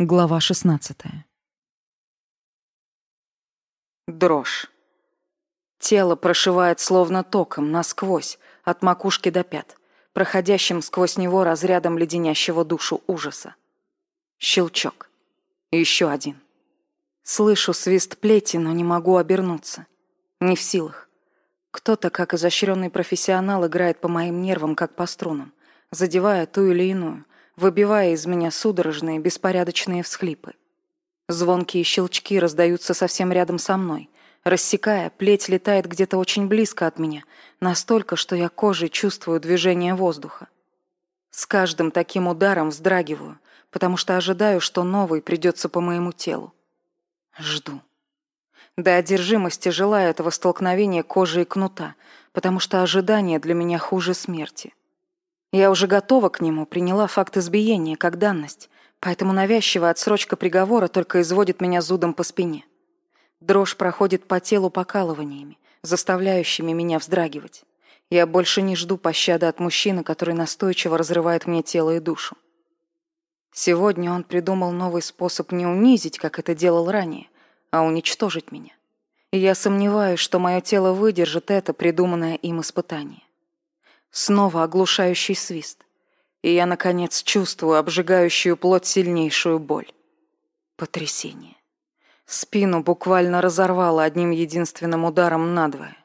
Глава 16. Дрожь. Тело прошивает словно током насквозь, от макушки до пят, проходящим сквозь него разрядом леденящего душу ужаса. Щелчок. Еще один. Слышу свист плети, но не могу обернуться. Не в силах. Кто-то, как изощренный профессионал, играет по моим нервам, как по струнам, задевая ту или иную — выбивая из меня судорожные, беспорядочные всхлипы. Звонкие щелчки раздаются совсем рядом со мной. Рассекая, плеть летает где-то очень близко от меня, настолько, что я кожей чувствую движение воздуха. С каждым таким ударом вздрагиваю, потому что ожидаю, что новый придется по моему телу. Жду. До одержимости желаю этого столкновения кожи и кнута, потому что ожидание для меня хуже смерти. Я уже готова к нему, приняла факт избиения как данность, поэтому навязчивая отсрочка приговора только изводит меня зудом по спине. Дрожь проходит по телу покалываниями, заставляющими меня вздрагивать. Я больше не жду пощады от мужчины, который настойчиво разрывает мне тело и душу. Сегодня он придумал новый способ не унизить, как это делал ранее, а уничтожить меня. И я сомневаюсь, что мое тело выдержит это придуманное им испытание. Снова оглушающий свист. И я, наконец, чувствую обжигающую плоть сильнейшую боль. Потрясение. Спину буквально разорвало одним единственным ударом надвое.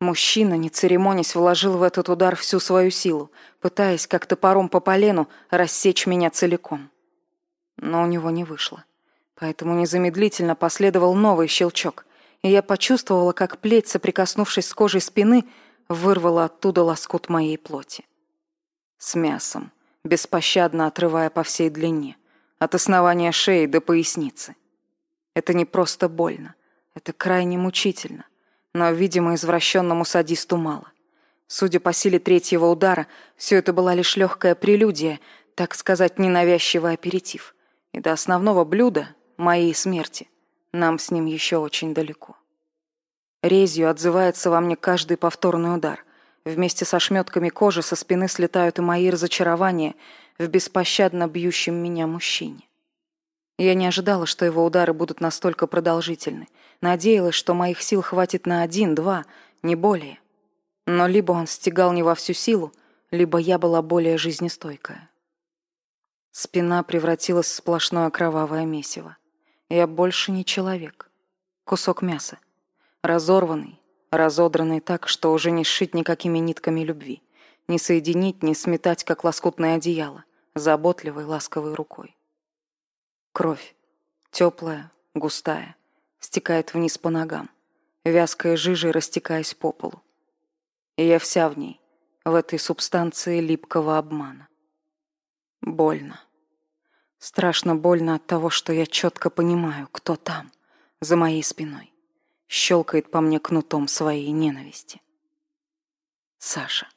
Мужчина, не церемонясь, вложил в этот удар всю свою силу, пытаясь, как топором по полену, рассечь меня целиком. Но у него не вышло. Поэтому незамедлительно последовал новый щелчок, и я почувствовала, как плеть, соприкоснувшись с кожей спины, вырвала оттуда лоскут моей плоти. С мясом, беспощадно отрывая по всей длине, от основания шеи до поясницы. Это не просто больно, это крайне мучительно, но, видимо, извращенному садисту мало. Судя по силе третьего удара, все это была лишь легкая прелюдия, так сказать, ненавязчивый аперитив. И до основного блюда, моей смерти, нам с ним еще очень далеко. Резью отзывается во мне каждый повторный удар. Вместе со шметками кожи со спины слетают и мои разочарования в беспощадно бьющем меня мужчине. Я не ожидала, что его удары будут настолько продолжительны. Надеялась, что моих сил хватит на один-два, не более. Но либо он стегал не во всю силу, либо я была более жизнестойкая. Спина превратилась в сплошное кровавое месиво. Я больше не человек. Кусок мяса — Разорванный, разодранный так, что уже не сшить никакими нитками любви. Не соединить, не сметать, как лоскутное одеяло, заботливой, ласковой рукой. Кровь. Теплая, густая. Стекает вниз по ногам. Вязкая жижей растекаясь по полу. И я вся в ней, в этой субстанции липкого обмана. Больно. Страшно больно от того, что я четко понимаю, кто там, за моей спиной щелкает по мне кнутом своей ненависти. Саша.